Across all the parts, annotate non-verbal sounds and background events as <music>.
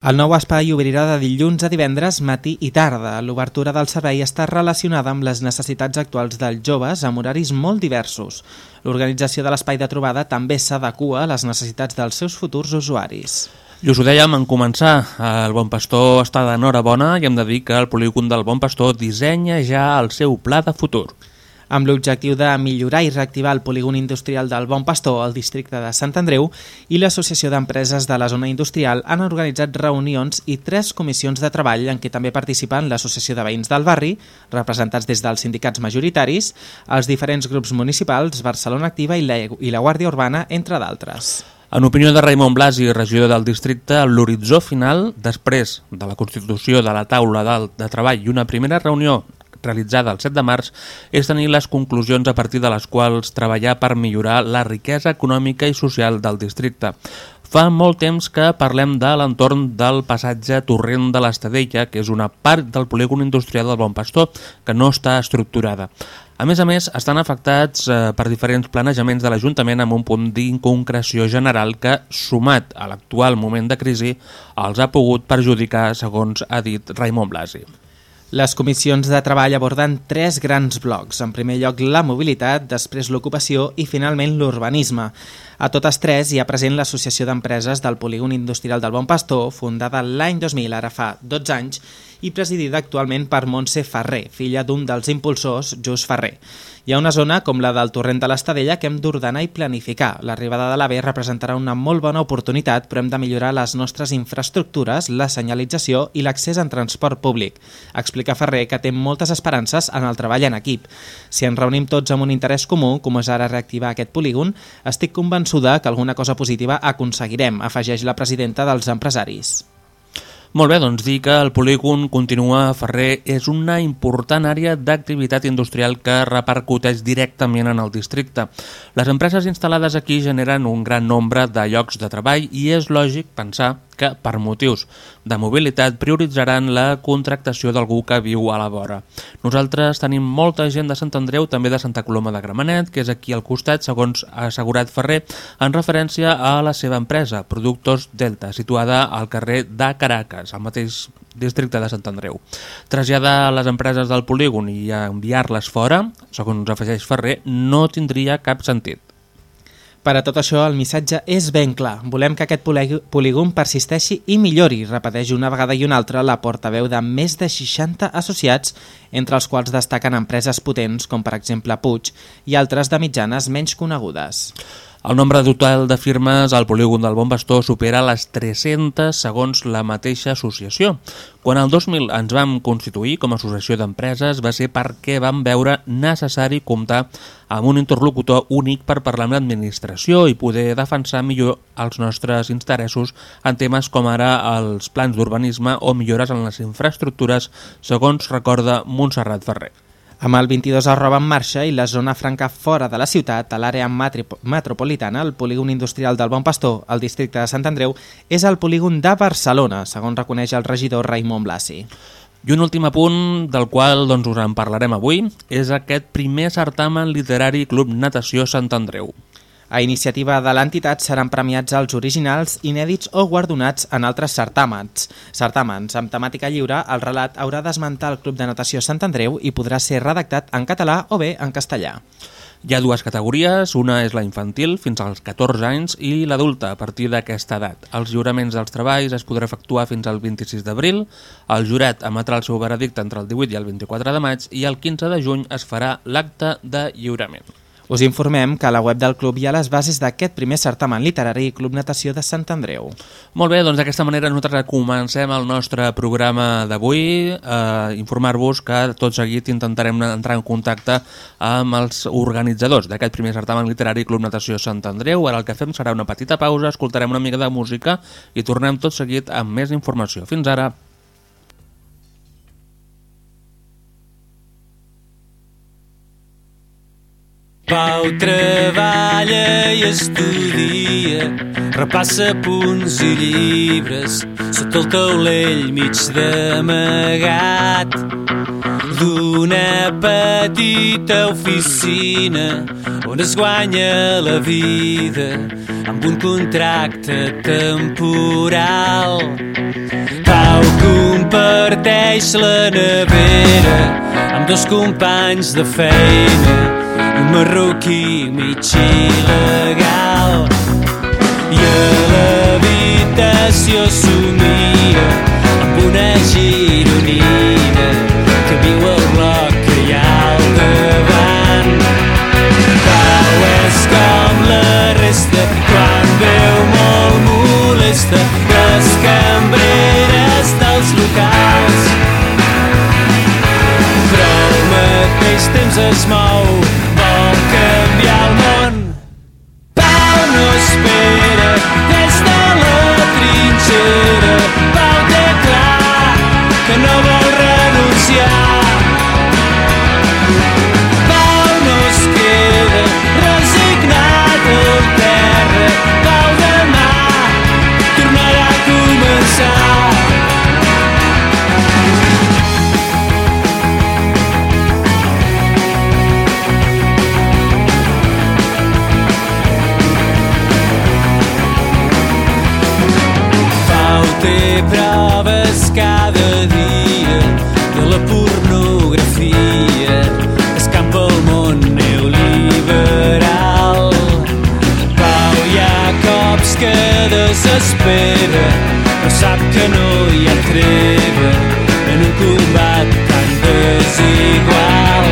El nou espai obrirà de dilluns a divendres, matí i tarda. L'obertura del servei està relacionada amb les necessitats actuals dels joves amb horaris molt diversos. L'organització de l'espai de trobada també s'adequa a les necessitats dels seus futurs usuaris. I us ho dèiem en començar, el Bon Pastor està d'enhorabona i hem de dir que el polígon del Bon Pastor dissenya ja el seu pla de futur amb l'objectiu de millorar i reactivar el polígon industrial del Bon Pastor al districte de Sant Andreu i l'Associació d'Empreses de la Zona Industrial han organitzat reunions i tres comissions de treball en què també participen l'Associació de Veïns del Barri, representats des dels sindicats majoritaris, els diferents grups municipals, Barcelona Activa i la, i la Guàrdia Urbana, entre d'altres. En opinió de Raimon Blasi, regidor del districte, l'horitzó final, després de la constitució de la taula de, de treball i una primera reunió realitzada el 7 de març és tenir les conclusions a partir de les quals treballar per millorar la riquesa econòmica i social del districte. Fa molt temps que parlem de l'entorn del passatge Torrent de l'Estadella, que és una part del polígon industrial del Bon Pastor, que no està estructurada. A més a més, estan afectats eh, per diferents planejaments de l'Ajuntament amb un punt d'inconcreció general que, sumat a l'actual moment de crisi, els ha pogut perjudicar, segons ha dit Raimon Blasi. Les comissions de treball aborden tres grans blocs. En primer lloc, la mobilitat, després l'ocupació i finalment l'urbanisme. A totes tres hi ha present l'Associació d'Empreses del Polígon Industrial del Bon Pastor, fundada l'any 2000, ara fa 12 anys, i presidida actualment per Montse Ferrer, filla d'un dels impulsors, Just Ferrer. Hi ha una zona com la del Torrent de l'Estadella que hem d'ordenar i planificar. L'arribada de l'AVE representarà una molt bona oportunitat, però hem de millorar les nostres infraestructures, la senyalització i l'accés en transport públic. Explica Ferrer que té moltes esperances en el treball en equip. Si ens reunim tots amb un interès comú, com és ara reactivar aquest polígon, estic convençuda que alguna cosa positiva aconseguirem, afegeix la presidenta dels empresaris. Molt bé, doncs dir que el polígon continua Ferrer és una important àrea d'activitat industrial que repercuteix directament en el districte. Les empreses instal·lades aquí generen un gran nombre de llocs de treball i és lògic pensar que, per motius de mobilitat, prioritzaran la contractació d'algú que viu a la vora. Nosaltres tenim molta gent de Sant Andreu, també de Santa Coloma de Gramenet, que és aquí al costat, segons ha assegurat Ferrer, en referència a la seva empresa, Productos Delta, situada al carrer de Caracas, al mateix districte de Sant Andreu. Traslladar les empreses del polígon i enviar-les fora, segons afegeix Ferrer, no tindria cap sentit. Per a tot això, el missatge és ben clar. Volem que aquest polígon persisteixi i millori, repeteix una vegada i una altra la portaveu de més de 60 associats, entre els quals destaquen empreses potents, com per exemple Puig, i altres de mitjanes menys conegudes. El nombre total de firmes al polígon del Bon Bastó supera les 300 segons la mateixa associació. Quan el 2000 ens vam constituir com a associació d'empreses va ser perquè vam veure necessari comptar amb un interlocutor únic per parlar amb l'administració i poder defensar millor els nostres interessos en temes com ara els plans d'urbanisme o millores en les infraestructures, segons recorda Montserrat Ferrer. Amb el 22 arroba en marxa i la zona franca fora de la ciutat, a l'àrea metropolitana, el polígon industrial del Bon Pastor, al districte de Sant Andreu, és el polígon de Barcelona, segons reconeix el regidor Raimon Blasi. I un últim apunt, del qual doncs, us en parlarem avui, és aquest primer certamen literari Club Natació Sant Andreu. A iniciativa de l'entitat seran premiats els originals, inèdits o guardonats en altres certàmens. Certàmens amb temàtica lliure, el relat haurà d'esmentar el Club de Natació Sant Andreu i podrà ser redactat en català o bé en castellà. Hi ha dues categories, una és la infantil, fins als 14 anys, i l'adulta, a partir d'aquesta edat. Els lliuraments dels treballs es podrà efectuar fins al 26 d'abril, el jurat emetrà el seu veredicte entre el 18 i el 24 de maig i el 15 de juny es farà l'acte de lliurament. Us informem que a la web del club hi ha les bases d'aquest primer certamen literari i Club Natació de Sant Andreu. Molt bé, doncs d'aquesta manera nosaltres comencem el nostre programa d'avui. Eh, Informar-vos que tot seguit intentarem entrar en contacte amb els organitzadors d'aquest primer certamen literari Club Natació Sant Andreu. Ara el que fem serà una petita pausa, escoltarem una mica de música i tornem tot seguit amb més informació. Fins ara! Pau treballa i estudia, repassa punts i llibres, sota el taulell mig d'amagat d'una petita oficina on es guanya la vida amb un contracte temporal. Pau comparteix la nevera amb dos companys de feina, un marroquí mig il·legal. I a l'habitació somia amb una gironina que viu al bloc que hi ha al davant. Pau és com la resta quan veu molt molesta les cambreres dels locals. Però al mateix temps es mou, consider proves cada dia de la pornografia. Escampa el món neoliberal. Pau hi ha cops que desespera, però sap que no hi ha treva en un combat tan desigual.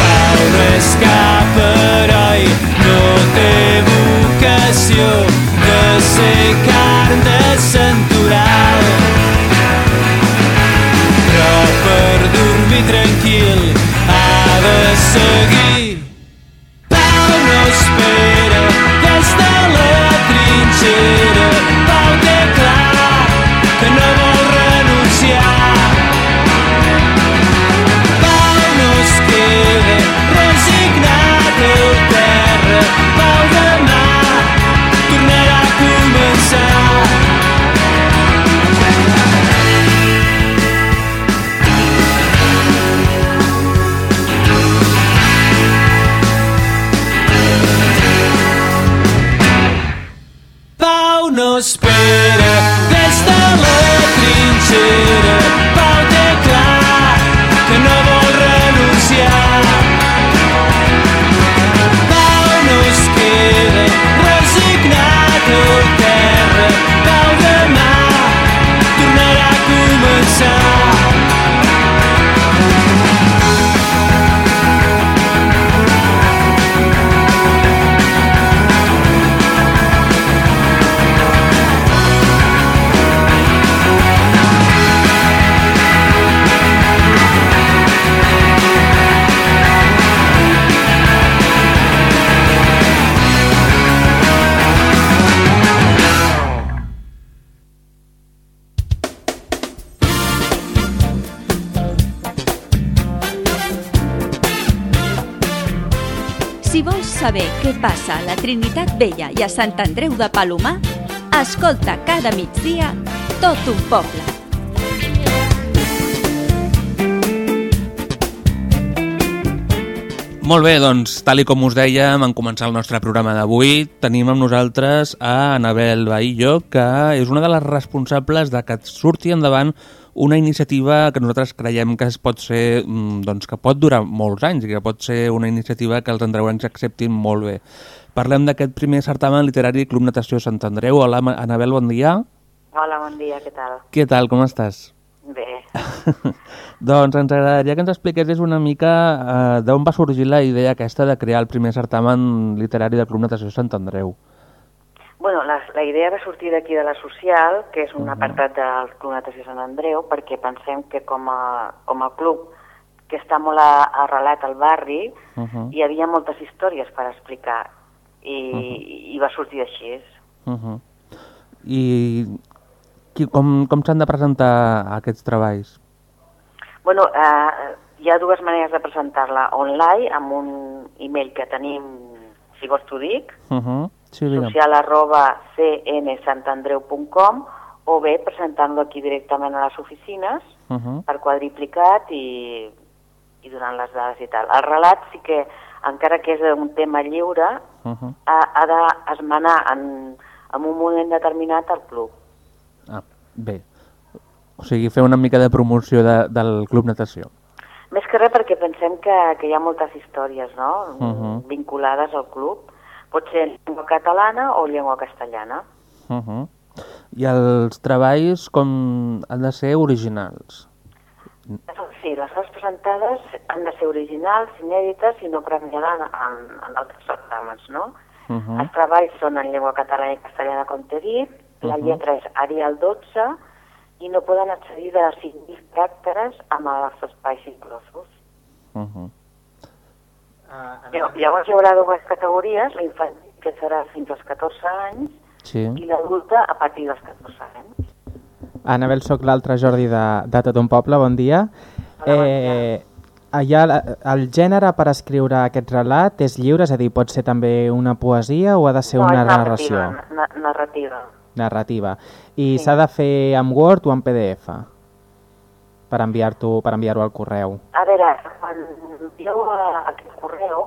Pau no és cap heroi, no té vocació de ser carn de de seguir. Passa a la Trinitat Vella i a Sant Andreu de Palomar, escolta cada migdia tot un poble. Molt bé, doncs, tal i com us dèiem en començar el nostre programa d'avui, tenim amb nosaltres a Anabel Bahillo, que és una de les responsables de que surti endavant una iniciativa que nosaltres creiem que es pot ser, mm, doncs, que pot durar molts anys i que pot ser una iniciativa que els andreuencs acceptin molt bé. Parlem d'aquest primer certamen literari Club Natació Sant Andreu. Hola, Anabel, bon dia. Hola, bon dia, què tal? Què tal, com estàs? Bé, <laughs> doncs ens agradaria que ens expliquessis una mica eh, d'on va sorgir la idea aquesta de crear el primer certamen literari del Club Natació Sant Andreu. Bueno, la, la idea va sortir d'aquí de la social, que és un apartat del Club Natació Sant Andreu, perquè pensem que com a, com a club que està molt arrelat al barri, Uh -huh. hi havia moltes històries per explicar, i, i va sortir així. Uh -huh. I qui, com, com s'han de presentar aquests treballs? Bueno, eh, hi ha dues maneres de presentar-la, online, amb un e-mail que tenim, si vols t'ho dic, Uh -huh. Sí, digue'm. social arroba cnsantandreu.com o bé presentant-lo aquí directament a les oficines Uh -huh. per quadriplicat i, i donant les dades i tal. El relat sí que encara que és un tema lliure, Uh -huh. ha, ha d'esmenar en, en un moment determinat al club. ah, bé. O sigui, fer una mica de promoció de, del Club Natació. Més que res perquè pensem que, que hi ha moltes històries no? Mhm. vinculades al club. Pot ser llengua catalana o llengua castellana. Uh -huh. I els treballs com han de ser originals. Sí, les coses presentades han de ser originals, inèdites i no premiades en, en altres certàmens, no? Uh -huh. Els treballs són en llengua catalana i castellana, com t'he dit, la Mhm. lletra és Arial 12 i no poden accedir de 5.000 caràcteres amb els espais inclosos. Uh -huh. Llav- Llavors hi haurà dues categories, la infantil, que serà fins als 14 anys, Sí. i l'adulta a partir dels 14 anys. Anabel, sóc l'altre Jordi de, de Tot un Poble, bon dia. Hola, bon Eh, allà, la- el gènere per escriure aquest relat és lliure, és a dir, pot ser també una poesia o ha de ser no, una és narració? narrativa, na narrativa. Narrativa. I Sí. s'ha de fer en Word o en PDF? Per enviar-ho per enviar al correu. A veure, quan envieu a aquest correu,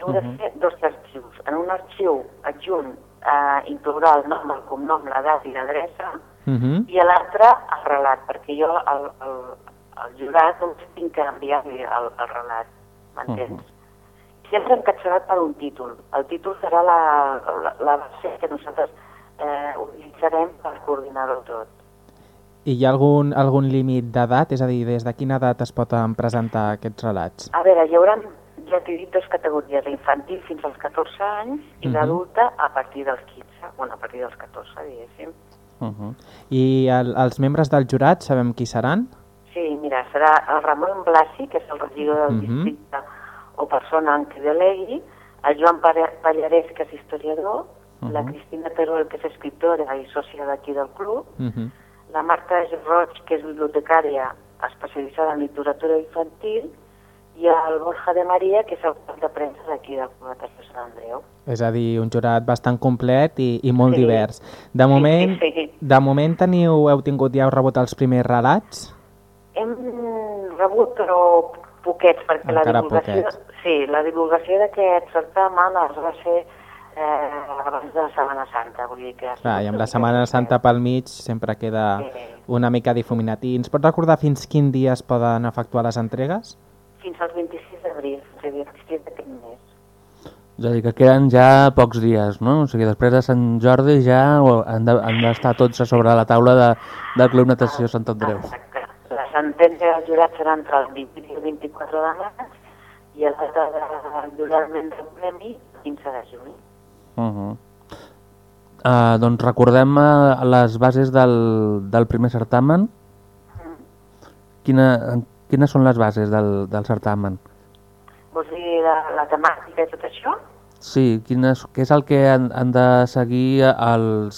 heu de Mhm. fer dos arxius. En un arxiu adjunt eh, inclourà el nom, el cognom, l'edat i l'adreça, Uh -huh. i a l'altre el relat, perquè jo el, el, el jurat només tinc que enviar-li el, el relat, m'entens? Mhm. Sempre encapçalat per un títol. El títol serà la, la, la base que nosaltres eh, utilitzarem per coordinar-ho tot. I hi ha algun, algun límit d'edat? És a dir, des de quina edat es poden presentar aquests relats? A veure, hi haurà, ja t'he dit, dues categories, la infantil fins als 14 anys i Mhm. l'adulta a partir dels 15, bueno, a partir dels 14, diguéssim. Uh -huh. I el, els membres del jurat sabem qui seran? Sí, mira, serà el Ramon Blasi, que és el regidor del Mhm. districte o persona en què delegui, el Joan Pallarès, que és historiador, la Mhm. Cristina Teruel, que és escriptora i sòcia d'aquí del club, Uh -huh. La Marta Roig, que és bibliotecària especialitzada en literatura infantil, i el Borja de Maria, que és el cap de premsa d'aquí del Club Natació Sant Andreu. És a dir, un jurat bastant complet i, i molt Sí. divers. De moment, sí, sí. de moment teniu, heu tingut, ja heu rebut els primers relats? Hem rebut, però poquets, perquè la Encara divulgació, poquets. sí, la divulgació d'aquest certamen es va fer eh, abans de la Setmana Santa, vull dir que... Clar, i amb la Setmana Santa pel mig sempre queda Sí. una mica difuminat. I ens pots recordar fins quin dia es poden efectuar les entregues? Fins al 26 d'abril, o sigui, 26 d'aquest mes. És a dir, que queden ja pocs dies, no? O sigui, després de Sant Jordi ja han de- d'estar tots a sobre la taula de, del Club Natació Sant Andreu. Exacte. La sentència del jurat serà entre el 20 i el 24 de maig i la data jurament del premi, 15 de juny. Uh -huh. uh, doncs recordem uh, les bases del, del primer certamen. Quina, quines són les bases del, del certamen? Vols dir la, la temàtica i tot això? Sí, quines, què és el que han, han de seguir els,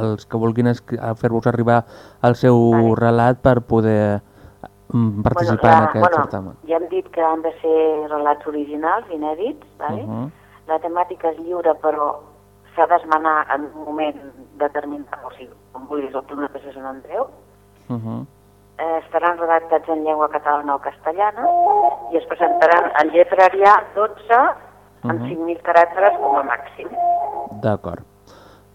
els que vulguin fer-vos arribar el seu Vale. relat per poder mm, participar la, en aquest bueno, certamen? Ja hem dit que han de ser relats originals, inèdits, vale? Uh -huh. La temàtica és lliure, però s'ha d'esmenar en un moment determinat, o sigui, com vulguis, el Club Natació Sant Andreu. Uh -huh. Eh, estaran redactats en llengua catalana o castellana i es presentaran en lletra arià 12 en Mhm. 5.000 caràcteres com a màxim. D'acord.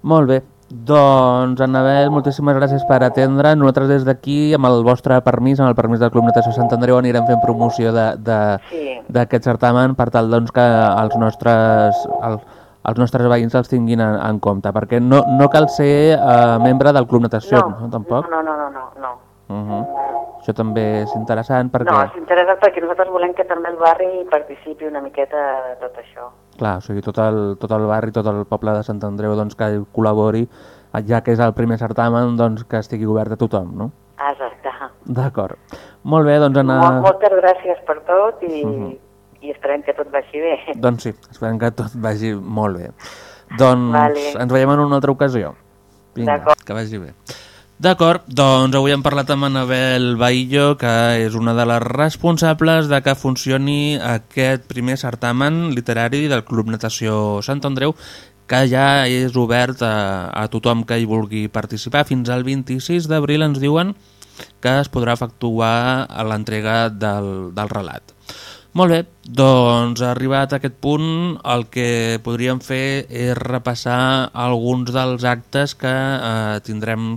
Molt bé. Doncs, Anabel, moltíssimes gràcies per atendre. Nosaltres des d'aquí, amb el vostre permís, amb el permís del Club Natació Sant Andreu, anirem fent promoció de- de- Sí. D'aquest certamen per tal doncs, que els nostres, el, els nostres veïns els tinguin en, en compte, perquè no, no cal ser eh, membre del Club Natació, no, tampoc? No, no, no, no, no. Uh -huh. Això també és interessant perquè, No, és interessant perquè nosaltres volem que també el barri participi una miqueta de tot això. clar, o sigui, tot el, tot el barri, tot el poble de Sant Andreu doncs, que col·labori, ja que és el primer certamen, doncs, que estigui obert a tothom, no? Exacte. D'acord. Molt bé, doncs Anna... moltes gràcies per tot i, Mhm. i esperem que tot vagi bé. <laughs> Doncs sí, esperem que tot vagi molt bé. Doncs Vale. ens veiem en una altra ocasió. Vinga, que vagi bé. D'acord, doncs avui hem parlat amb Anabel Baillo, que és una de les responsables de que funcioni aquest primer certamen literari del Club Natació Sant Andreu, que ja és obert a, a tothom que hi vulgui participar. Fins al 26 d'abril ens diuen que es podrà efectuar a l'entrega del, del relat. Molt bé, doncs arribat a aquest punt el que podríem fer és repassar alguns dels actes que eh, tindrem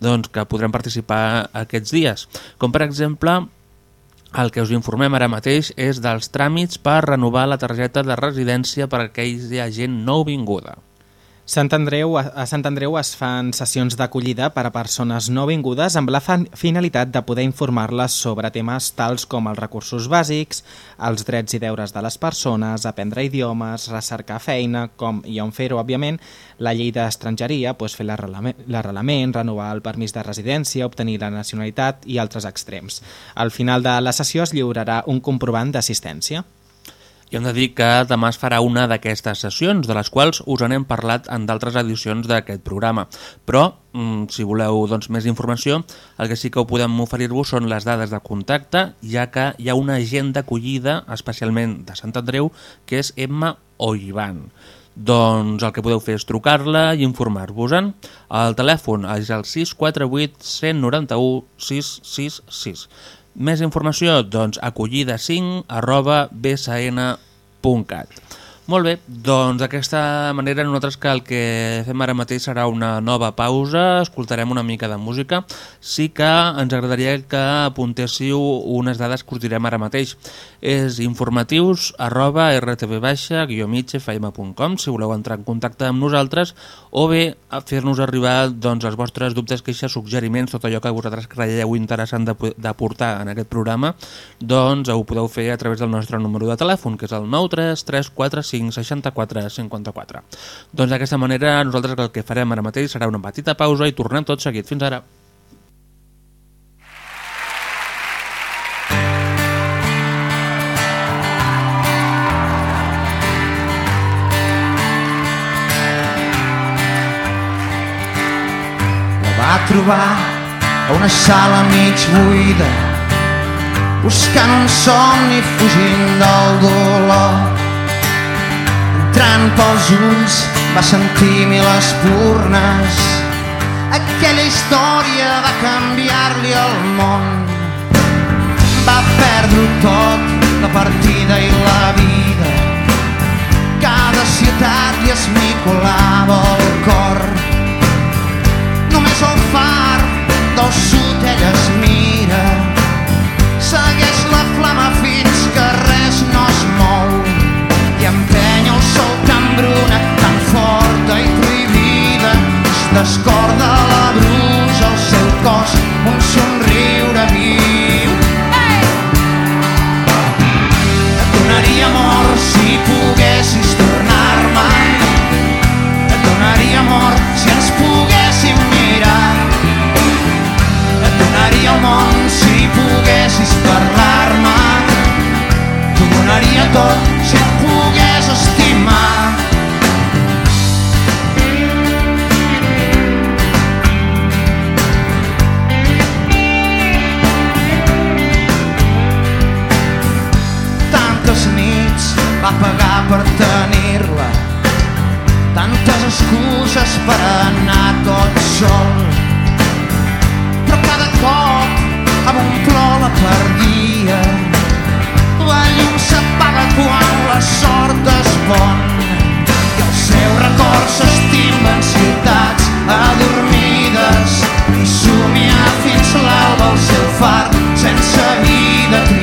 doncs, que podrem participar aquests dies. Com per exemple, el que us informem ara mateix és dels tràmits per renovar la targeta de residència per a aquella gent nouvinguda. Sant Andreu, a Sant Andreu es fan sessions d'acollida per a persones nouvingudes amb la finalitat de poder informar-les sobre temes tals com els recursos bàsics, els drets i deures de les persones, aprendre idiomes, recercar feina, com i on fer-ho, òbviament, la llei d'estrangeria, doncs fer l'arrelament, renovar el permís de residència, obtenir la nacionalitat i altres extrems. Al final de la sessió es lliurarà un comprovant d'assistència. I hem de dir que demà es farà una d'aquestes sessions, de les quals us n'hem parlat en d'altres edicions d'aquest programa. Però, mm, si voleu doncs, més informació, el que sí que ho podem oferir-vos són les dades de contacte, ja que hi ha una gent d'acollida, especialment de Sant Andreu, que és Emma Oivan. Doncs el que podeu fer és trucar-la i informar-vos-en. El telèfon és el 648 191 666. Més informació? Doncs acollida5 arroba bsn.cat. Molt bé, doncs d'aquesta manera nosaltres que el que fem ara mateix serà una nova pausa, escoltarem una mica de música. Sí que ens agradaria que apuntéssiu unes dades que us direm ara mateix. És informatius arroba rtv-migfm.com si voleu entrar en contacte amb nosaltres o bé fer-nos arribar doncs, els vostres dubtes, queixes, suggeriments, tot allò que vosaltres creieu interessant d'aportar en aquest programa, doncs ho podeu fer a través del nostre número de telèfon, que és el 93345 5 64 54. Doncs d'aquesta manera nosaltres el que farem ara mateix serà una petita pausa i tornem tot seguit. Fins ara. Va trobar a una sala mig buida buscant un somni fugint del dolor entrant pels ulls va sentir mil espurnes. Aquella història va canviar-li el món. Va perdre tot, la partida i la vida. Cada ciutat li esmicolava el cor. Només el far del sud ella es mira. Sol tan forta i prohibida. Es descorda la brusa al seu cos, un somriure viu. Hey! Et donaria amor si poguessis tornar-me. Et donaria amor si ens poguéssim mirar. Et donaria el món si poguessis parlar-me. T'ho donaria tot si per tenir-la, tantes excuses per anar tot sol. Però cada cop amb un plor la perdia, la llum s'apaga quan la sort es pon i el seu record s'estima en ciutats adormides. I somia fins l'alba el seu far sense vida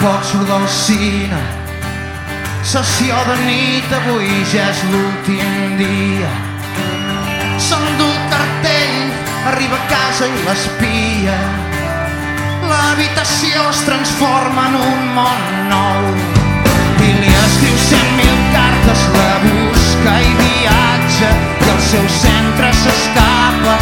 poc surt del cine sessió de nit avui ja és l'últim dia. S'endú el cartell arriba a casa i l'espia. L'habitació es transforma en un món nou. Escriu cent mil cartes, la busca i viatja i al seu centre s'escapa,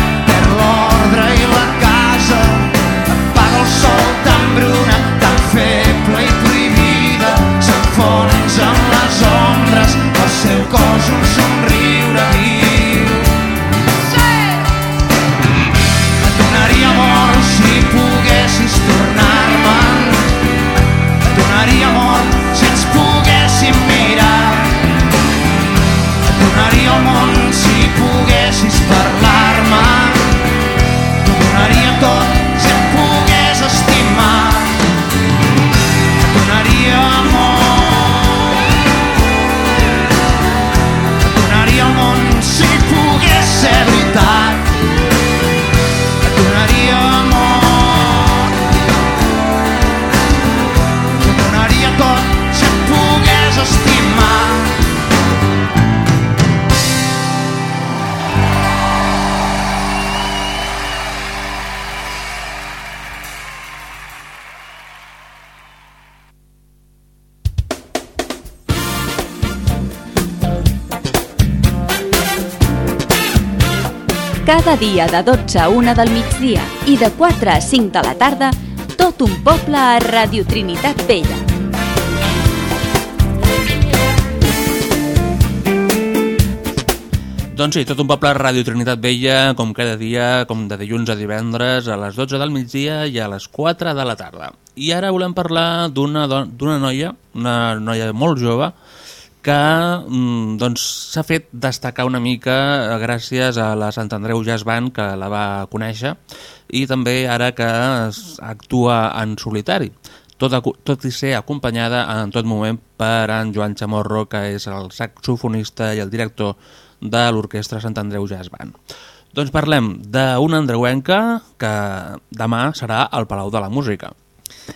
Cada dia de 12 a 1 del migdia i de 4 a 5 de la tarda, tot un poble a Radio Trinitat Vella. Doncs sí, tot un poble Ràdio Trinitat Vella, com cada dia, com de dilluns a divendres, a les 12 del migdia i a les 4 de la tarda. I ara volem parlar d'una noia, una noia molt jove, que mm, doncs, s'ha fet destacar una mica eh, gràcies a la Sant Andreu Jazz Band, que la va conèixer, i també ara que actua en solitari, tot, tot i ser acompanyada en tot moment per en Joan Chamorro, que és el saxofonista i el director de l'Orquestra Sant Andreu Jazz Band. Doncs parlem d'una andreuenca que demà serà al Palau de la Música.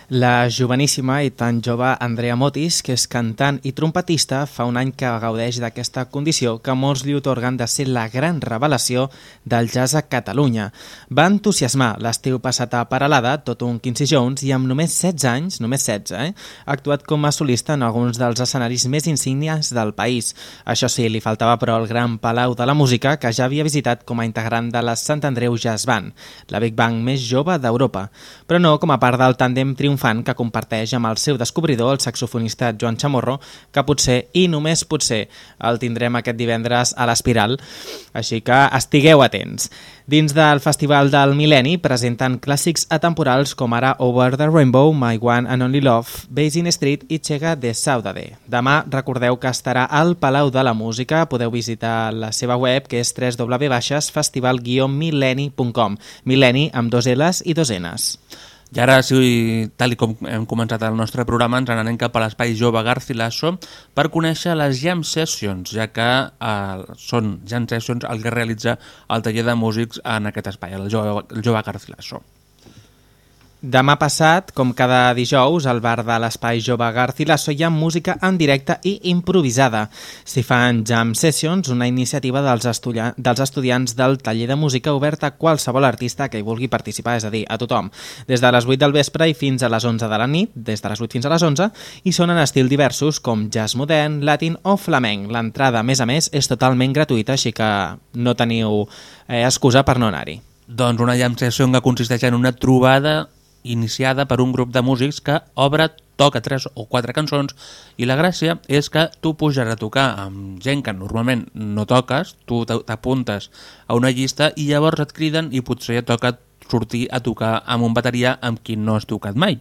La joveníssima i tan jove Andrea Motis, que és cantant i trompetista, fa un any que gaudeix d'aquesta condició que molts li otorguen de ser la gran revelació del jazz a Catalunya. Va entusiasmar l'estiu passat a Paralada, tot un Quincy Jones, i amb només 16 anys, només 16, eh, ha actuat com a solista en alguns dels escenaris més insígnies del país. Això sí, li faltava però el gran Palau de la Música, que ja havia visitat com a integrant de la Sant Andreu Jazz Band, la Big Bang més jove d'Europa, però no com a part del tàndem triomfant que comparteix amb el seu descobridor, el saxofonista Joan Chamorro, que potser, i només potser, el tindrem aquest divendres a l'Espiral, així que estigueu atents. Dins del Festival del Mil·lenni presenten clàssics atemporals com ara Over the Rainbow, My One and Only Love, Basin Street i Chega de Saudade. Demà recordeu que estarà al Palau de la Música, podeu visitar la seva web que és www.festival-millenni.com Mil·lenni amb dos L's i dos N's. I ara, si, tal com hem començat el nostre programa, ens n'anem cap a l'espai jove Garcilaso per conèixer les Jam Sessions, ja que eh, són Jam Sessions el que realitza el taller de músics en aquest espai, el jove, el jove Garcilaso. Demà passat, com cada dijous, al bar de l'Espai Jove Garcilaso hi ha música en directe i improvisada. S'hi fan jam sessions, una iniciativa dels, dels estudiants del taller de música oberta a qualsevol artista que hi vulgui participar, és a dir, a tothom. Des de les 8 del vespre i fins a les 11 de la nit, des de les 8 fins a les 11, i són en estil diversos com jazz modern, latin o flamenc. L'entrada, a més a més, és totalment gratuïta, així que no teniu eh, excusa per no anar-hi. Doncs una jam session que consisteix en una trobada iniciada per un grup de músics que obre, toca tres o quatre cançons i la gràcia és que tu puges a tocar amb gent que normalment no toques, tu t'apuntes a una llista i llavors et criden i potser et toca sortir a tocar amb un bateria amb qui no has tocat mai.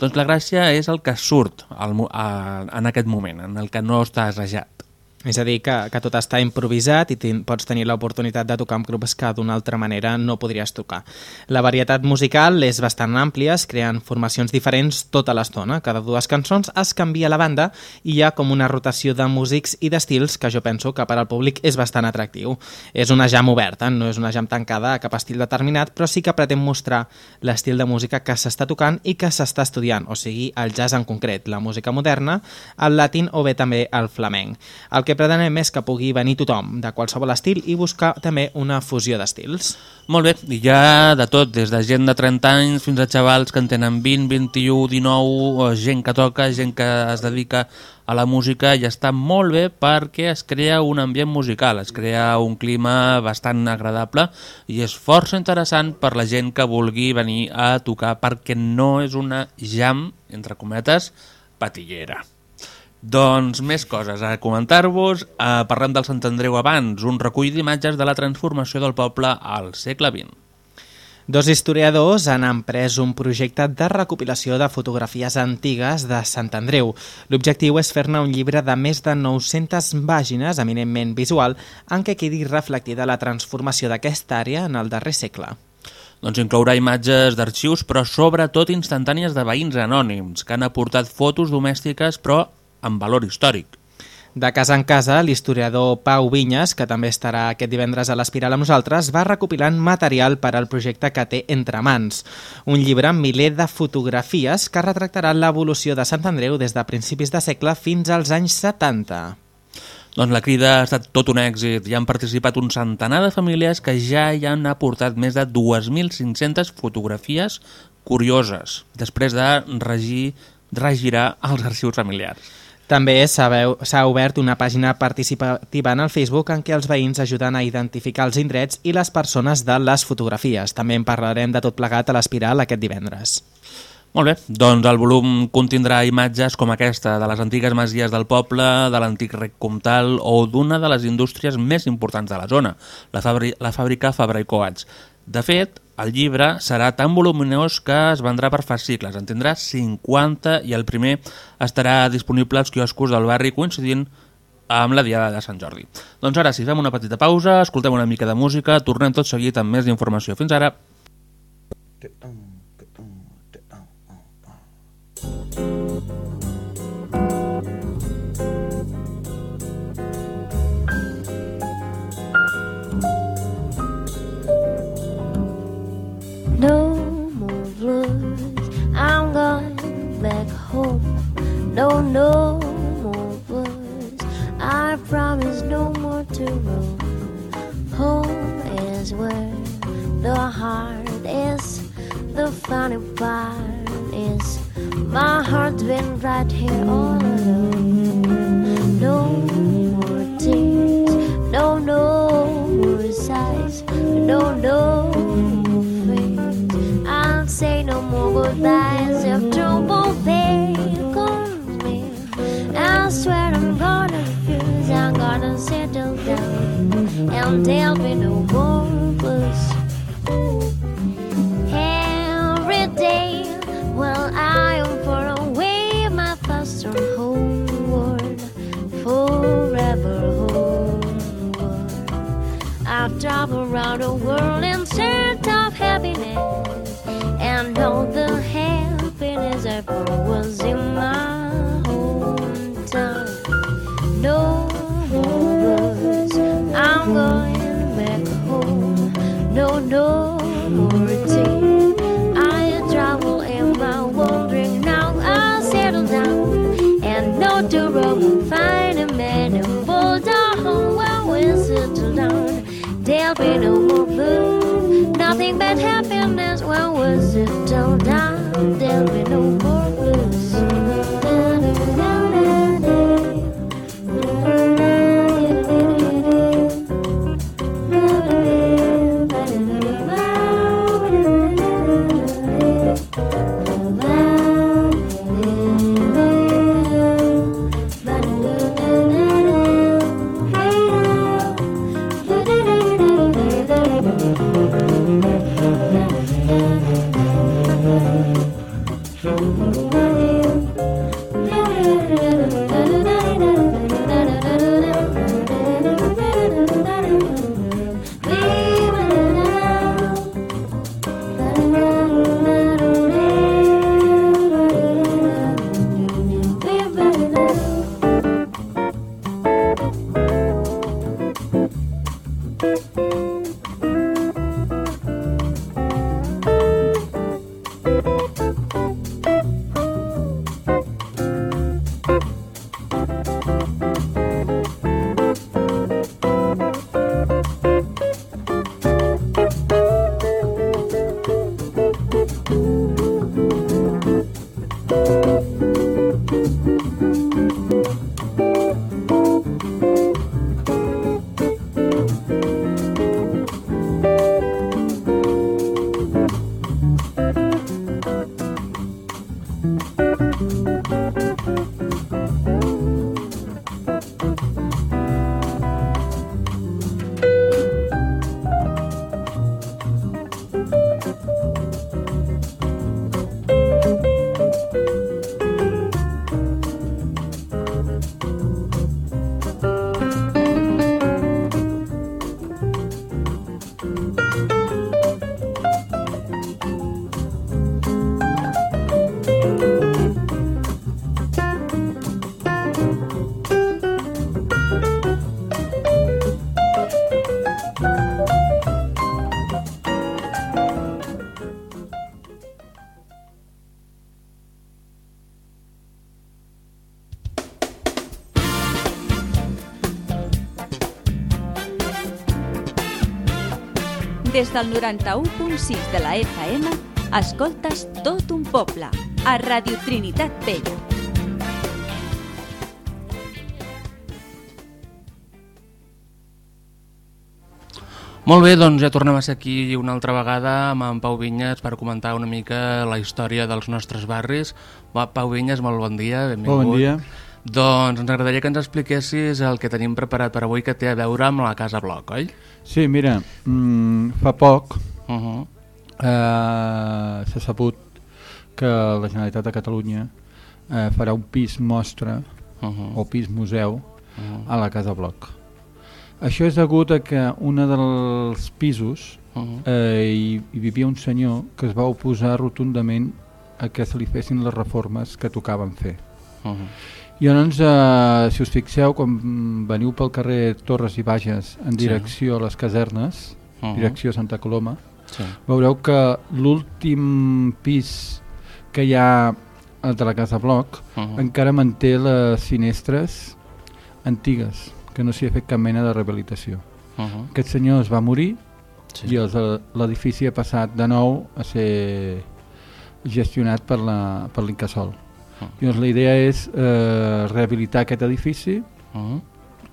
Doncs la gràcia és el que surt en aquest moment, en el que no està assajat. És a dir, que, que tot està improvisat i ten, pots tenir l'oportunitat de tocar amb grups que d'una altra manera no podries tocar. La varietat musical és bastant àmplia, es creen formacions diferents tota l'estona. Cada dues cançons es canvia la banda i hi ha com una rotació de músics i d'estils que jo penso que per al públic és bastant atractiu. És una jam oberta, no és una jam tancada a cap estil determinat, però sí que pretén mostrar l'estil de música que s'està tocant i que s'està estudiant, o sigui, el jazz en concret, la música moderna, el latin o bé també el flamenc. El que que pretenem és que pugui venir tothom de qualsevol estil i buscar també una fusió d'estils. Molt bé, i ja de tot, des de gent de 30 anys fins a xavals que en tenen 20, 21, 19, o gent que toca, gent que es dedica a la música i està molt bé perquè es crea un ambient musical, es crea un clima bastant agradable i és força interessant per la gent que vulgui venir a tocar perquè no és una jam, entre cometes, patillera. Doncs més coses a comentar-vos. Eh, parlem del Sant Andreu abans, un recull d'imatges de la transformació del poble al segle XX. Dos historiadors han emprès un projecte de recopilació de fotografies antigues de Sant Andreu. L'objectiu és fer-ne un llibre de més de 900 pàgines, eminentment visual, en què quedi reflectida la transformació d'aquesta àrea en el darrer segle. Doncs inclourà imatges d'arxius, però sobretot instantànies de veïns anònims, que han aportat fotos domèstiques, però amb valor històric. De casa en casa, l'historiador Pau Vinyes, que també estarà aquest divendres a l'Espiral amb nosaltres, va recopilant material per al projecte que té entre mans. Un llibre amb miler de fotografies que retractarà l'evolució de Sant Andreu des de principis de segle fins als anys 70. Doncs la crida ha estat tot un èxit. Hi han participat un centenar de famílies que ja hi han aportat més de 2.500 fotografies curioses, després de regir, regirar els arxius familiars. També s'ha obert una pàgina participativa en el Facebook en què els veïns ajuden a identificar els indrets i les persones de les fotografies. També en parlarem de tot plegat a l'Espiral aquest divendres. Molt bé, doncs el volum contindrà imatges com aquesta de les antigues masies del poble, de l'antic rec comtal o d'una de les indústries més importants de la zona, la, la fàbrica Fabra i Coats. De fet, el llibre serà tan voluminós que es vendrà per fascicles, en tindrà 50 i el primer estarà disponible als quioscos del barri coincidint amb la Diada de Sant Jordi. Doncs ara, si fem una petita pausa, escoltem una mica de música, tornem tot seguit amb més informació. Fins ara! No, more blues. I promise no more to roam. Home is where the heart is. The funny part is my heart's been right here all alone. No more tears. No, no more sighs. No, no more fears. I'll say no more goodbyes if trouble someday I'll was it till down? Des del 91.6 de la FM, escoltes tot un poble, a Radio Trinitat Vella. Molt bé, doncs ja tornem a ser aquí una altra vegada amb en Pau Vinyes per comentar una mica la història dels nostres barris. Va, Pau Vinyes, molt bon dia, benvingut. Bon dia. Doncs ens agradaria que ens expliquessis el que tenim preparat per avui que té a veure amb la Casa Bloc, oi? Sí, mira, mm, fa poc Uh -huh. eh, s'ha sabut que la Generalitat de Catalunya eh, farà un pis mostra Uh -huh. o pis museu Uh -huh. a la Casa Bloc. Això és degut a que un dels pisos Uh -huh. eh, hi, hi vivia un senyor que es va oposar rotundament a que se li fessin les reformes que tocaven fer. Uh -huh. I llavors, eh, si us fixeu, quan veniu pel carrer Torres i Bages en direcció a les casernes, Uh -huh. direcció a Santa Coloma, Sí. veureu que l'últim pis que hi ha eh, de la Casa Bloc Uh -huh. encara manté les finestres antigues, que no s'hi ha fet cap mena de rehabilitació. Uh -huh. Aquest senyor es va morir Sí. i els- l'edifici ha passat de nou a ser gestionat per la- per l'Incasol. Ah. Uh. Llavors la idea és eh, rehabilitar aquest edifici Uh -huh.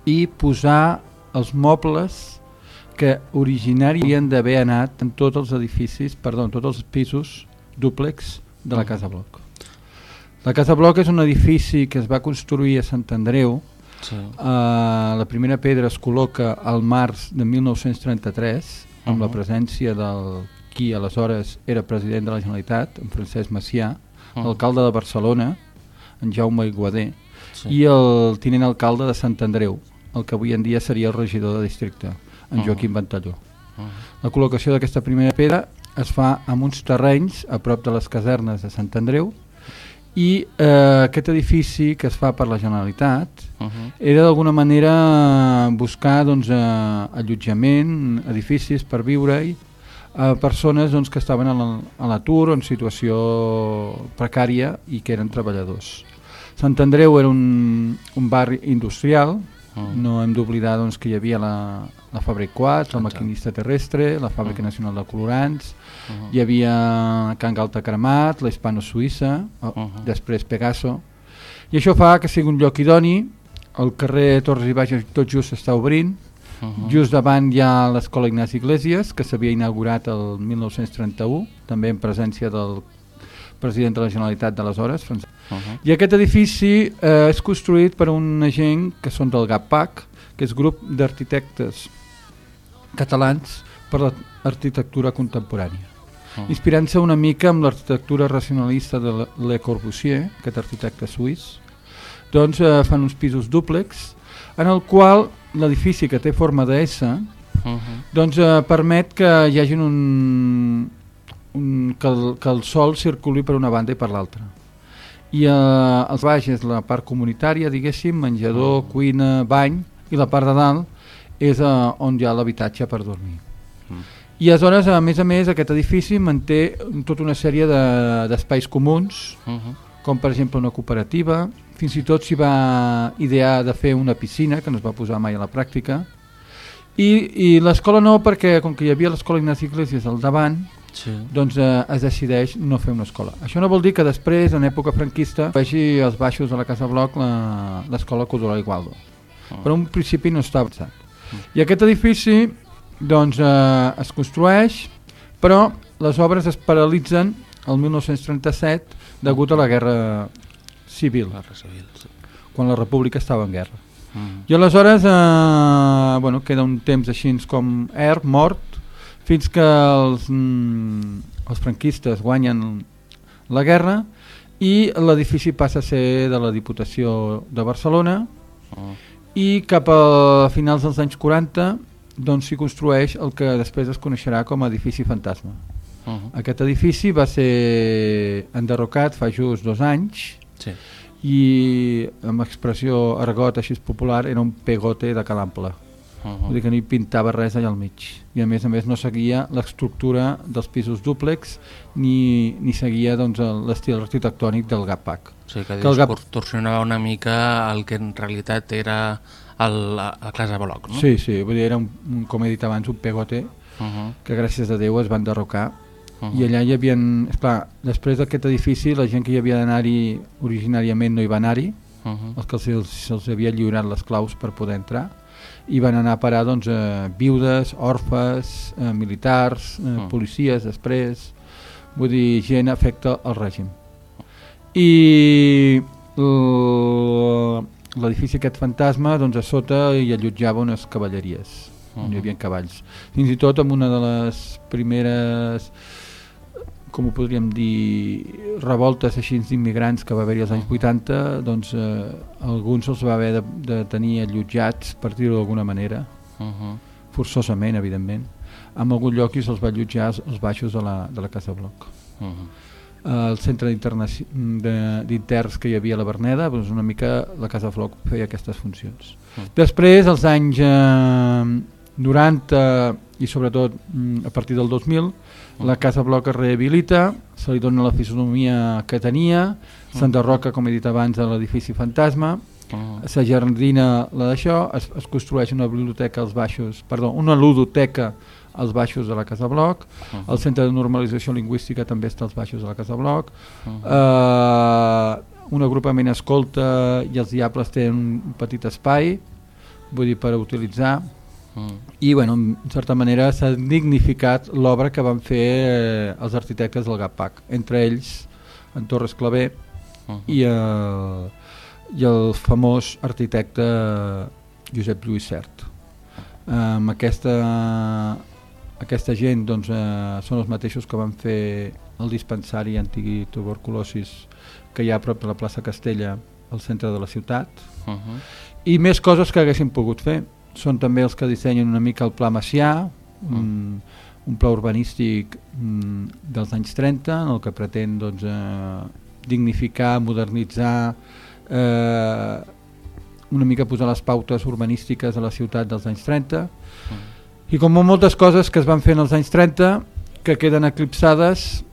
i posar els mobles que originari havien d'haver anat en tots els edificis, perdó, en tots els pisos dúplex de la Casa Bloc. La Casa Bloc és un edifici que es va construir a Sant Andreu, Sí. Uh, la primera pedra es col·loca al març de 1933 amb la Uh-huh. presència del qui aleshores era president de la Generalitat, en Francesc Macià. L'alcalde de Barcelona, en Jaume Iguader, Sí. i el tinent alcalde de Sant Andreu, el que avui en dia seria el regidor de districte, en Uh-huh. Joaquim Ventalló. Uh -huh. La col·locació d'aquesta primera pedra es fa amb uns terrenys a prop de les casernes de Sant Andreu i eh, aquest edifici que es fa per la Generalitat Uh -huh. era d'alguna manera buscar doncs, eh, allotjament, edificis per viure-hi a persones doncs, que estaven a la- a l'atur o en situació precària i que eren treballadors. Sant Andreu era un, un barri industrial, Uh. no hem d'oblidar doncs, que hi havia la, la Fàbrica 4, la. Maquinista Terrestre, la Fàbrica Nacional de Colorants, Uh-huh. hi havia Can Galta Cremat, la Hispano-Suïssa, o- Uh-huh. després Pegaso, i això fa que sigui un lloc idoni, el carrer Torres i Bages tot just s'està obrint, Uh-huh. just davant hi ha l'escola Ignasi Iglesias, que s'havia inaugurat el 1931, també en presència del president de la Generalitat d'aleshores, Francesc Uh-huh. i aquest edifici eh, és construït per una gent que són del GAPAC, que és grup d'arquitectes catalans per l'arquitectura contemporània. Uh. Inspirant-se una mica amb l'arquitectura racionalista de Le- Le Corbusier, aquest arquitecte suís, doncs eh, fan uns pisos dúplex en el qual l'edifici que té forma de S Uh-huh. doncs eh, permet que hi hagi un, un que, el, que el sol circuli per una banda i per l'altra i eh, els baix és la part comunitària diguéssim, menjador, cuina, bany i la part de dalt és eh, on hi ha l'habitatge per dormir Mm. i aleshores a més a més aquest edifici manté tota una sèrie de- d'espais comuns Uh-huh. com per exemple una cooperativa, fins i tot s'hi va idear de fer una piscina que no es va posar mai a la pràctica i, i l'escola no perquè com que hi havia l'escola Ignasi Iglesias al davant Sí. doncs eh, es decideix no fer una escola això no vol dir que després en època franquista vegi als baixos de la Casa Bloc la- l'escola Codolà Igualdo Ah. però en principi no està avançat i aquest edifici doncs eh, es construeix però les obres es paralitzen el 1937 degut a la guerra civil Guerra civil. Sí. quan la república estava en guerra Mm. i aleshores eh, bueno, queda un temps així com erm, mort fins que els, mm, els franquistes guanyen la guerra i l'edifici passa a ser de la Diputació de Barcelona Uh. i cap a finals dels anys 40 doncs s'hi construeix el que després es coneixerà com a edifici fantasma. Uh-huh. Aquest edifici va ser enderrocat fa just dos anys Sí. i amb expressió argot així popular era un pegote de calample. Vull Uh-huh. dir que no hi pintava res allà al mig. I a més a més no seguia l'estructura dels pisos dúplex ni, ni seguia doncs, l'estil arquitectònic del GAPAC. Sí, que Que el Gap- distorsionava una mica el que en realitat era el, la, la Casa Bloc, no? Sí, sí, vull dir, era un, un, com he dit abans, un pegote Uh -huh. que gràcies a Déu es van derrocar Uh -huh. i allà hi havia, esclar, després d'aquest edifici la gent que hi havia d'anar-hi originàriament no hi va anar-hi, Uh -huh. els que se'ls se havia lliurat les claus per poder entrar i van anar a parar doncs, eh, viudes, orfes, eh, militars, eh, Mm. policies després, vull dir, gent afecta al règim. I l'edifici aquest fantasma, doncs a sota hi allotjava unes cavalleries, on hi havia cavalls. Fins i tot amb una de les primeres com ho podríem dir, revoltes així d'immigrants que va haver-hi als anys 80, doncs eh, alguns els va haver de, de tenir allotjats, per dir-ho d'alguna manera, Uh -huh. forçosament, evidentment. En algun lloc i se'ls va allotjar als- baixos de la, de la Casa Bloc. Uh -huh. El centre d'interns que hi havia a la Berneda, doncs una mica la Casa Bloc feia aquestes funcions. Mm. Després, als anys eh, 90 i sobretot mm, a partir del 2000, la Casa Bloc es rehabilita, se li dona la fisonomia que tenia, s'enderroca, com he dit abans, a l'edifici fantasma, Uh -huh. s'ajardina la d'això, es, es construeix una biblioteca als baixos, perdó, una ludoteca als baixos de la Casa Bloc, el centre de normalització lingüística també està als baixos de la Casa Bloc, eh, un agrupament escolta i els diables tenen un petit espai, vull dir, per utilitzar, -huh. i bueno, en certa manera s'ha dignificat l'obra que van fer eh, els arquitectes del GAPAC, entre ells en Torres Clavé Uh -huh. i, el, i el famós arquitecte Josep Lluís Cert. Amb aquesta, aquesta gent doncs, eh, són els mateixos que van fer el dispensari antituberculosis que hi ha a prop de la plaça Castella al centre de la ciutat Uh -huh. i més coses que haguessin pogut fer són també els que dissenyen una mica el Pla Macià un, un pla urbanístic mm, dels anys 30 en el que pretén doncs, eh, dignificar, modernitzar eh, una mica posar les pautes urbanístiques a la ciutat dels anys 30 i com moltes coses que es van fer en els anys 30 que queden eclipsades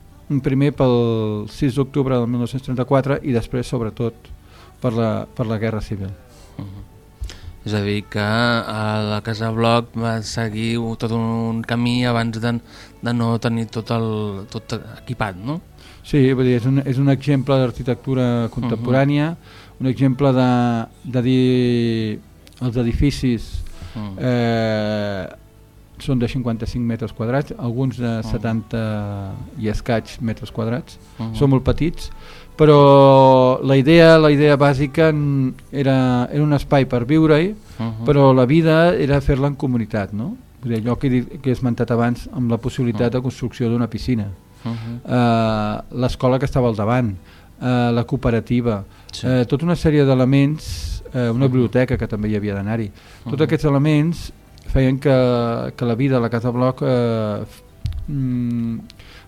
primer pel 6 d'octubre del 1934 i després sobretot per la, per la Guerra Civil. És a dir, que a la Casa Bloc va seguir tot un camí abans de, de no tenir tot, el, tot equipat, no? Sí, vull dir, és, un, és un exemple d'arquitectura contemporània, un exemple de, de dir els edificis Mm. eh, són de 55 metres quadrats, alguns de 70 i escaig metres quadrats, Mhm. són molt petits, però la idea, la idea bàsica era, era un espai per viure-hi, Mhm. però la vida era fer-la en comunitat, no? Vull dir, allò que, he que he esmentat abans amb la possibilitat de construcció d'una piscina Mhm. eh, l'escola que estava al davant, eh, la cooperativa, Sí. eh, tota una sèrie d'elements, eh, una biblioteca que també hi havia d'anar-hi. Tots aquests elements feien que, que la vida a la Casa Bloc eh, mm,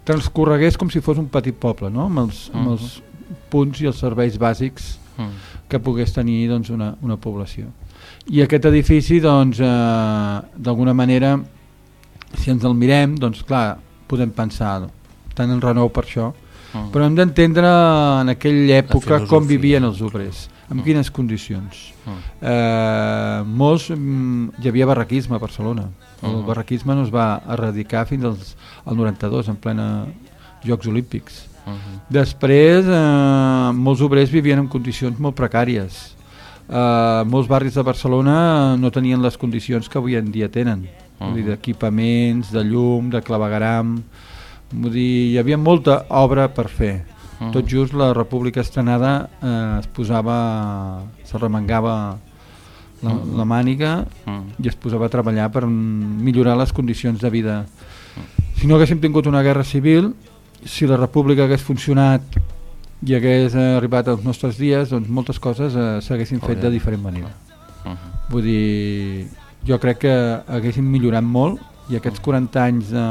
transcorregués com si fos un petit poble, no? amb, els, amb els punts i els serveis bàsics Mm. que pogués tenir doncs, una, una població. I aquest edifici, doncs, eh, d'alguna manera, si ens el mirem, doncs clar, podem pensar tant en renou per això, Mm. però hem d'entendre en aquella època com vivien els obrers, en quines condicions. Mm. Eh, molts, mm, hi havia barraquisme a Barcelona. El Mhm. barraquisme no es va erradicar fins als, al 92, en plena Jocs Olímpics. Mhm. Després, eh, molts obrers vivien en condicions molt precàries. Eh, molts barris de Barcelona no tenien les condicions que avui en dia tenen. Dir, Mhm. d'equipaments, de llum, de clavegaram... Vull dir, hi havia molta obra per fer. Mhm. Tot just la República estrenada eh, es posava, se remengava la, la màniga Mm. i es posava a treballar per millorar les condicions de vida. Si no haguéssim tingut una guerra civil, si la república hagués funcionat i hagués eh, arribat als nostres dies, doncs moltes coses eh, s'haguessin fet de diferent manera. Mhm. Vull dir, jo crec que haguéssim millorat molt i aquests 40 anys de,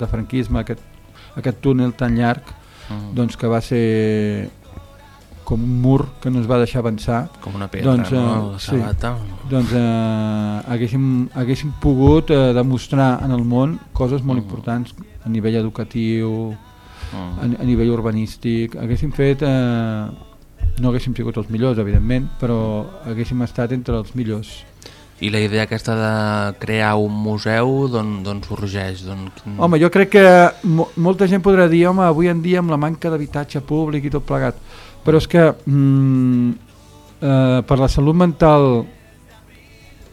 de franquisme, aquest, aquest túnel tan llarg, Mhm. doncs que va ser com un mur que no ens va deixar avançar, Com una pedra, doncs, no? La sí. sabata. doncs eh, haguéssim, haguéssim pogut eh, demostrar en el món coses molt Mhm. importants a nivell educatiu. A, a nivell urbanístic, haguéssim fet, eh, no haguéssim sigut els millors, evidentment, però haguéssim estat entre els millors. I la idea aquesta de crear un museu, d'on sorgeix? Don, quin... Home, jo crec que mo molta gent podrà dir, home, avui en dia amb la manca d'habitatge públic i tot plegat, però és que mm, eh, per la salut mental,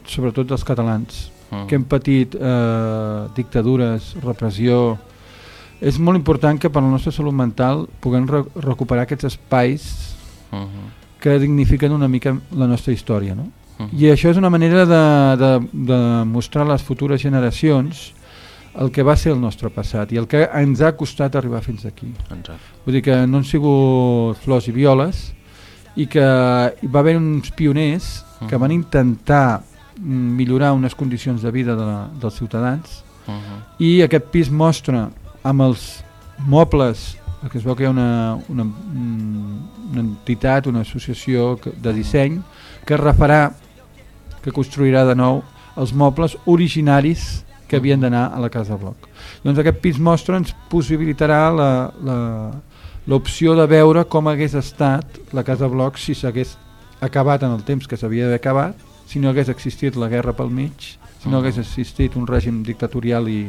sobretot dels catalans, Mm. que hem patit eh, dictadures, repressió, és molt important que per la nostra salut mental puguem re recuperar aquests espais Uh -huh. que dignifiquen una mica la nostra història. No? Uh -huh. I això és una manera de, de, de mostrar a les futures generacions el que va ser el nostre passat i el que ens ha costat arribar fins aquí. Exacte. Vull dir que no han sigut flors i violes i que hi va haver uns pioners que van intentar mm, millorar unes condicions de vida de la, dels ciutadans Uh -huh. i aquest pis mostra amb els mobles que es veu que hi ha una, una, mm, una entitat, una associació de disseny que refarà, que construirà de nou els mobles originaris que havien d'anar a la Casa Bloc. Doncs aquest pis mostra ens possibilitarà la- la- l'opció de veure com hagués estat la Casa Bloc si s'hagués acabat en el temps que s'havia d'haver acabat, si no hagués existit la guerra pel mig, si no hagués existit un règim dictatorial i,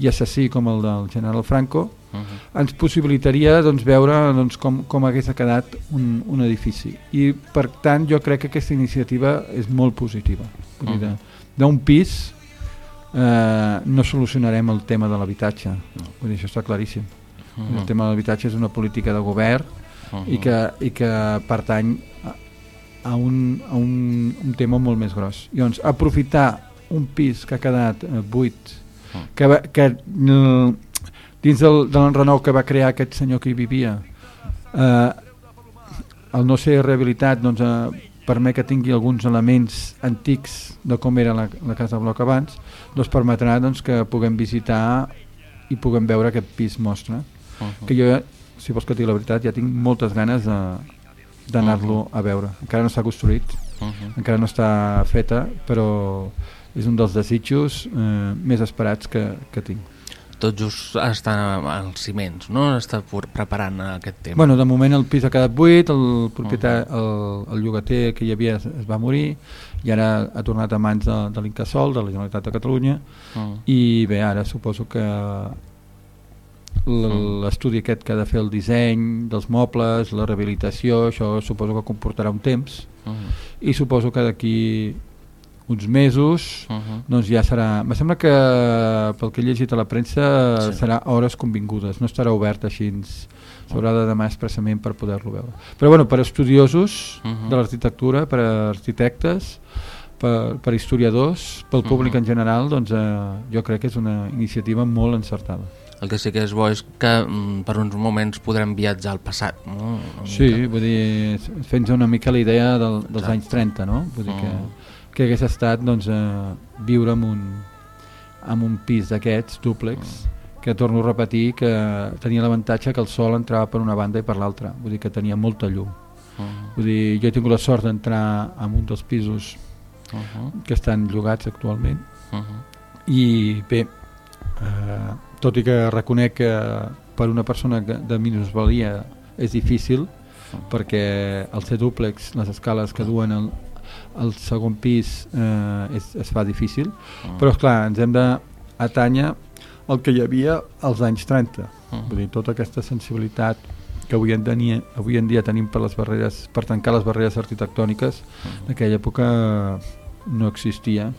i assassí com el del general Franco, Uh -huh. ens possibilitaria doncs, veure doncs, com, com hagués quedat un, un edifici. I per tant jo crec que aquesta iniciativa és molt positiva. Dir, de- D'un pis eh, no solucionarem el tema de l'habitatge. Dir, això està claríssim. El tema de l'habitatge és una política de govern i, que, i que pertany a, a, un, a un, un tema molt més gros. Llavors, aprofitar un pis que ha quedat eh, buit, que, va, que eh, dins del, de l'enrenou que va crear aquest senyor que hi vivia, eh, el no ser rehabilitat doncs, eh, permet que tingui alguns elements antics de com era la, la Casa Bloc abans, doncs permetrà doncs, que puguem visitar i puguem veure aquest pis mostra. Uh-huh. Que jo, si vols que digui la veritat, ja tinc moltes ganes de d'anar-lo a veure. Encara no està construït, Uh -huh. encara no està feta, però és un dels desitjos eh, més esperats que, que tinc. Tot just està als ciments, no? Està preparant aquest tema. Bueno, de moment el pis ha quedat buit, el propietari, el, el llogater que hi havia es, es va morir i ara ha tornat a mans de, de l'Incasol, de la Generalitat de Catalunya Uh i bé, ara suposo que l- l'estudi aquest que ha de fer el disseny dels mobles, la rehabilitació, això suposo que comportarà un temps -huh. i suposo que d'aquí uns mesos Uh -huh. doncs ja serà... Me sembla que pel que he llegit a la premsa Sí. serà hores convingudes, no estarà obert així s'haurà de demà expressament per poder-lo veure. Però bueno, per estudiosos Mhm. de l'arquitectura, per arquitectes, per, per historiadors, pel públic Mhm. en general, doncs eh, jo crec que és una iniciativa molt encertada. El que sí que és bo és que mm, per uns moments podrem viatjar al passat, no? Una Sí, mica. vull dir, fent una mica la idea del, dels Exacte. anys 30, no? Vull dir que, Mm. Que hagués estat doncs, eh, viure en un, en un pis d'aquests, dúplex, Mm. que torno a repetir que tenia l'avantatge que el sol entrava per una banda i per l'altra, vull dir que tenia molta llum. Uh Vull dir, jo he tingut la sort d'entrar en un dels pisos -huh. que estan llogats actualment Uh -huh. i bé, eh, tot i que reconec que per una persona que- de minusvalia és difícil perquè al ser dúplex les escales que duen al, al segon pis eh, es, es fa difícil però esclar, ens hem d'atanyar el que hi havia als anys 30 vull dir, tota aquesta sensibilitat que avui en, dia, avui en dia tenim per les barreres per tancar les barreres arquitectòniques en aquella època no existia.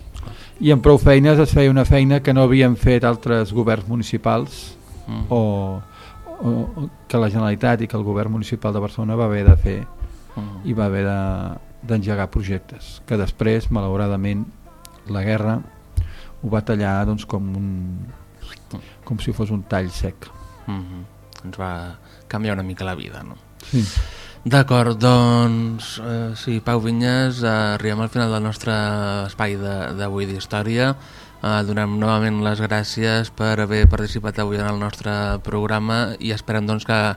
I amb prou feines es feia una feina que no havien fet altres governs municipals Mm. o, o, o que la Generalitat i que el govern municipal de Barcelona va haver de fer Mm. i va haver de- d'engegar projectes que després, malauradament, la guerra ho va tallar doncs, com, un, com si fos un tall sec. Uh -huh. Ens va canviar una mica la vida, no? Sí. D'acord, doncs, eh, sí, Pau Vinyes, eh, arribem al final del nostre espai de- d'avui d'història. Eh, donem novament les gràcies per haver participat avui en el nostre programa i esperem doncs, que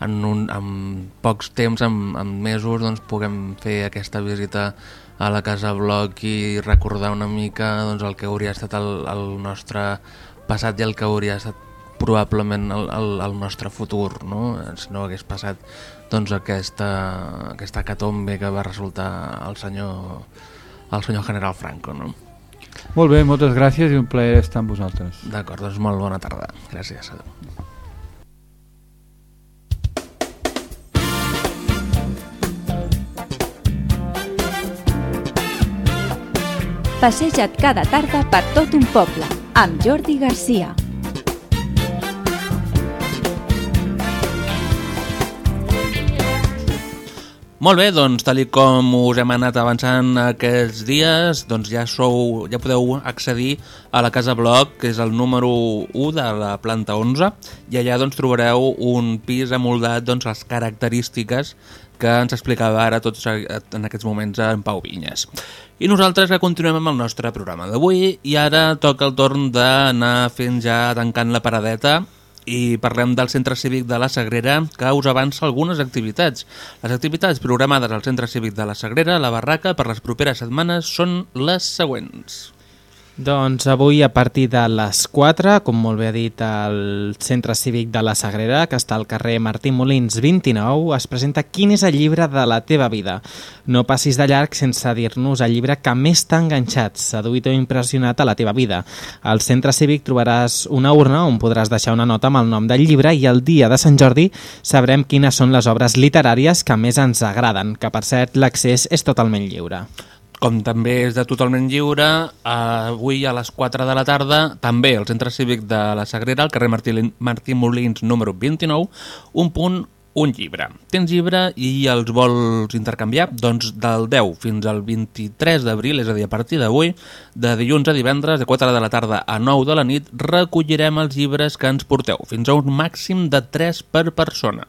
en, un, en pocs temps, en, en mesos, doncs, puguem fer aquesta visita a la Casa Bloc i recordar una mica doncs, el que hauria estat el, el nostre passat i el que hauria estat probablement el, el, el nostre futur, no? si no hagués passat doncs, aquesta, aquesta catombe que va resultar el senyor el senyor General Franco, no? Molt bé, moltes gràcies i un plaer estar amb vosaltres. D'acord, doncs molt bona tarda. Gràcies. Adéu. Passeja't cada tarda per tot un poble amb Jordi Garcia. Molt bé, doncs tal com us hem anat avançant aquests dies, doncs ja sou, ja podeu accedir a la Casa Bloc, que és el número 1 de la planta 11, i allà doncs trobareu un pis amoldat doncs, les característiques que ens explicava ara tots en aquests moments en Pau Vinyes. I nosaltres que continuem amb el nostre programa d'avui i ara toca el torn d'anar fent ja tancant la paradeta i parlem del Centre Cívic de la Sagrera que us avança algunes activitats. Les activitats programades al Centre Cívic de la Sagrera, la barraca, per les properes setmanes són les següents. Doncs avui a partir de les 4, com molt bé ha dit el Centre Cívic de la Sagrera, que està al carrer Martí Molins 29, es presenta Quin és el llibre de la teva vida? No passis de llarg sense dir-nos el llibre que més t'ha enganxat, seduït o impressionat a la teva vida. Al Centre Cívic trobaràs una urna on podràs deixar una nota amb el nom del llibre i el dia de Sant Jordi sabrem quines són les obres literàries que més ens agraden, que per cert l'accés és totalment lliure. Com també és de totalment lliure, avui a les 4 de la tarda, també al Centre Cívic de la Sagrera, al carrer Martí, Martí Molins número 29, un punt un llibre. Tens llibre i els vols intercanviar? Doncs del 10 fins al 23 d'abril, és a dir, a partir d'avui, de dilluns a divendres, de 4 de la tarda a 9 de la nit, recollirem els llibres que ens porteu, fins a un màxim de 3 per persona.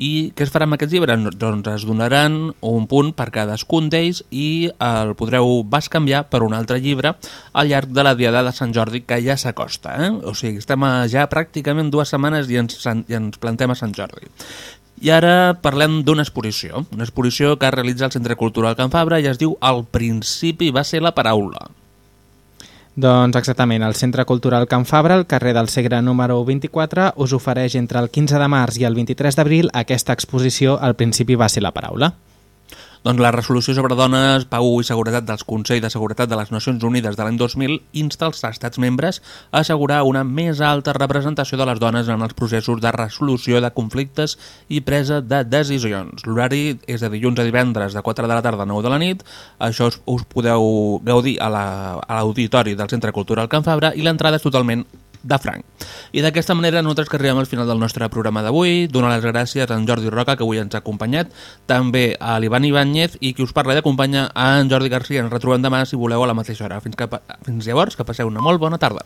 I què es farà amb aquests llibres? Doncs es donaran un punt per cadascun d'ells i el podreu bascanviar per un altre llibre al llarg de la Diada de Sant Jordi, que ja s'acosta. Eh? O sigui, estem ja pràcticament dues setmanes i ens, i ens plantem a Sant Jordi. I ara parlem d'una exposició, una exposició que realitza el Centre Cultural Can Fabra i es diu Al principi va ser la paraula. Doncs exactament, el Centre Cultural Can Fabra, al carrer del Segre número 24, us ofereix entre el 15 de març i el 23 d'abril aquesta exposició Al principi va ser la paraula. Doncs la resolució sobre dones, pau i seguretat dels Consell de Seguretat de les Nacions Unides de l'any 2000 insta els estats membres a assegurar una més alta representació de les dones en els processos de resolució de conflictes i presa de decisions. L'horari és de dilluns a divendres de 4 de la tarda a 9 de la nit. Això us, podeu gaudir a l'auditori la, del Centre Cultural Can Fabra i l'entrada és totalment de franc. I d'aquesta manera nosaltres que arribem al final del nostre programa d'avui, donar les gràcies a en Jordi Roca que avui ens ha acompanyat, també a l'Ivan Ibáñez i qui us parla d'acompanyar a en Jordi Garcia. Ens retrobem demà si voleu a la mateixa hora. Fins, que, fins llavors, que passeu una molt bona tarda.